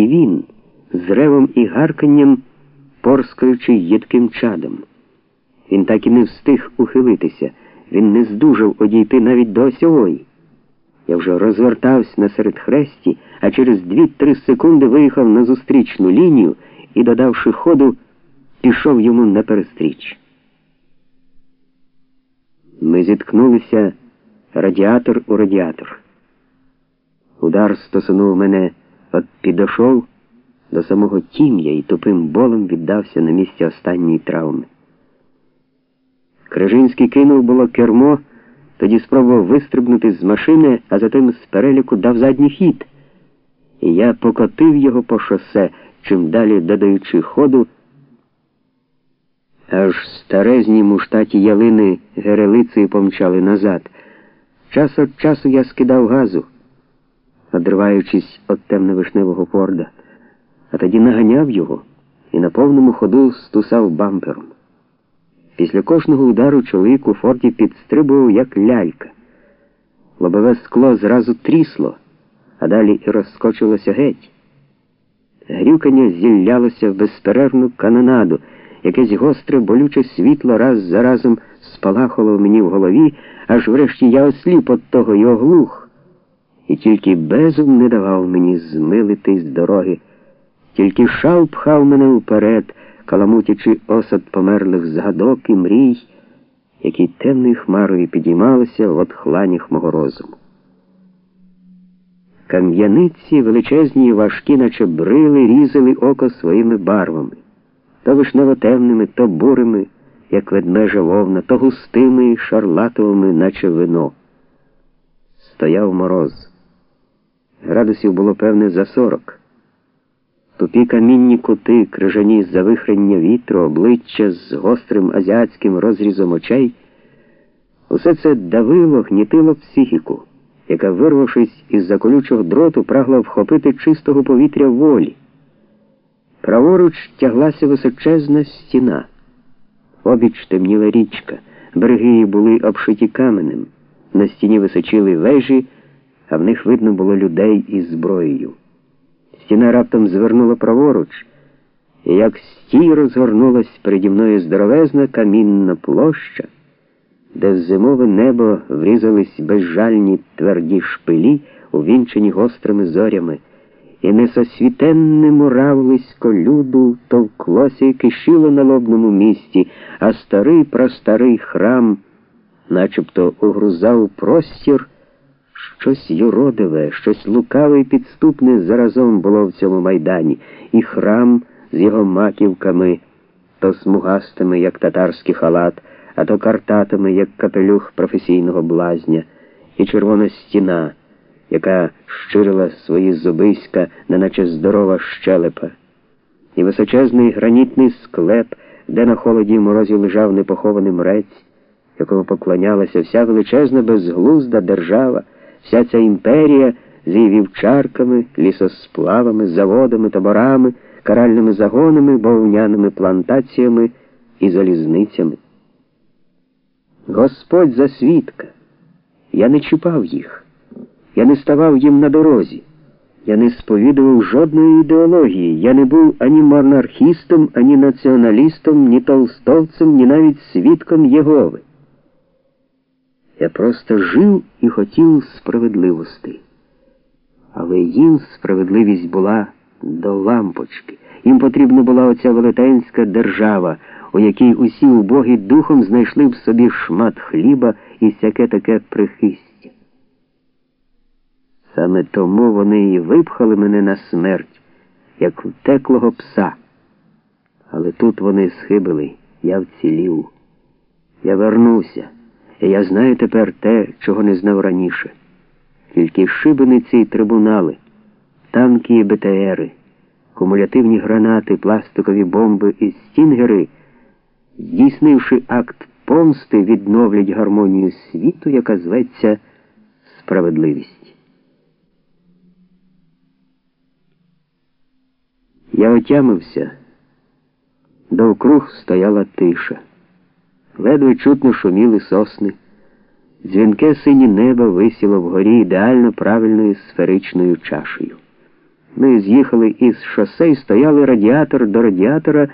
і він з ревом і гарканням, порскаючи їдким чадом. Він так і не встиг ухилитися, він не здужав одійти навіть до осьової. Я вже розвертався на середхресті, а через дві-три секунди виїхав на зустрічну лінію і, додавши ходу, пішов йому наперестріч. Ми зіткнулися радіатор у радіатор. Удар стосунув мене от підошов до самого тім'я і тупим болем віддався на місці останньої травми. Крижинський кинув було кермо, тоді спробував вистрибнути з машини, а затим з переліку дав задній хід. І я покотив його по шосе, чим далі додаючи ходу. Аж старезні муштаті ялини герелицею помчали назад. Час від часу я скидав газу, одриваючись від темно-вишневого форда, а тоді наганяв його і на повному ходу стусав бампером. Після кожного удару чоловік у форті підстрибував, як лялька. Лобове скло зразу трісло, а далі і розскочилося геть. Грюкання зіллялося в безперервну канонаду. Якесь гостре, болюче світло раз за разом спалахало мені в голові, аж врешті я осліп от того й оглух. І тільки безум не давав мені змилитись з дороги, тільки шал пхав мене вперед, каламутячи осад померлих згадок і мрій, які темною хмарою підіймалися в отхланях мого розуму. Кам'яниці величезні і важкі, наче брили, різали око своїми барвами то вишнево-темними, то бурими, як ведмежа вовна, то густими шарлатовими, наче вино. Стояв мороз. Градусів було, певне, за сорок. Тупі камінні кути, крижані завихрення вітру, обличчя з гострим азіатським розрізом очей. Усе це давило, гнітило психіку, яка, вирвавшись із за колючого дроту, прагла вхопити чистого повітря волі. Праворуч тяглася височезна стіна. Обіч темніла річка, береги її були обшиті каменем. На стіні височили вежі, а в них видно було людей із зброєю. Стіна раптом звернула праворуч, і як стій розгорнулась переді мною здоровезна камінна площа, де в зимове небо врізались безжальні тверді шпилі, увінчені гострими зорями і несосвітенне муравлисько люду товклося і кишило на лобному місці, а старий прастарий храм, начебто угрузав простір, щось юродиве, щось лукаве і підступне заразом було в цьому майдані, і храм з його маківками, то смугастими, як татарський халат, а то картатими, як капелюх професійного блазня, і червона стіна яка щирила свої зубиська, неначе здорова щелепа, і височезний гранітний склеп, де на холоді й морозі лежав непохований мрець, якому поклонялася вся величезна безглузда держава, вся ця імперія з її вівчарками, лісосплавами, заводами, таборами, каральними загонами, бовняними плантаціями і залізницями. Господь засвідка, я не чіпав їх. Я не ставав їм на дорозі. Я не сповідував жодної ідеології. Я не був ані монархістом, ані націоналістом, ні толстовцем, ні навіть свідком Єгови. Я просто жив і хотів справедливості. Але їм справедливість була до лампочки. Їм потрібна була оця велетенська держава, у якій усі убогі духом знайшли в собі шмат хліба і всяке таке прихист. Саме тому вони і випхали мене на смерть, як втеклого пса. Але тут вони схибили, я вцілів. Я вернуся, я знаю тепер те, чого не знав раніше. Тільки шибениці й трибунали, танки і БТРи, кумулятивні гранати, пластикові бомби і стінгери, здійснивши акт помсти, відновлять гармонію світу, яка зветься справедливість. Я отямився. Довкруг стояла тиша. Ледве чутно шуміли сосни. Дзвінке синє небо висіло вгорі ідеально правильною сферичною чашею. Ми з'їхали із шосе і стояли радіатор до радіатора.